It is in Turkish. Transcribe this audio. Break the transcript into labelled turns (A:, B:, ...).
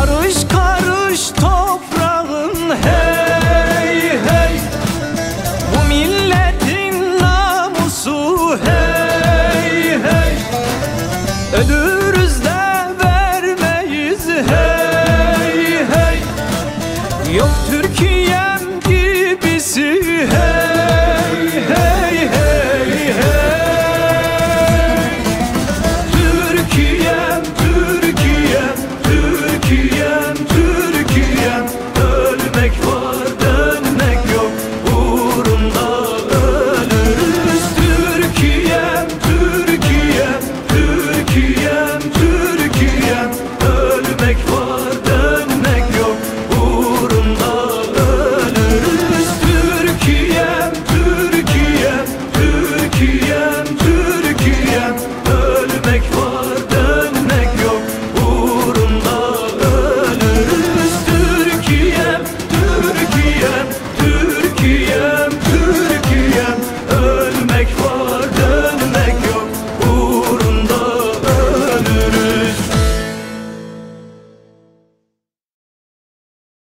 A: Karış karış top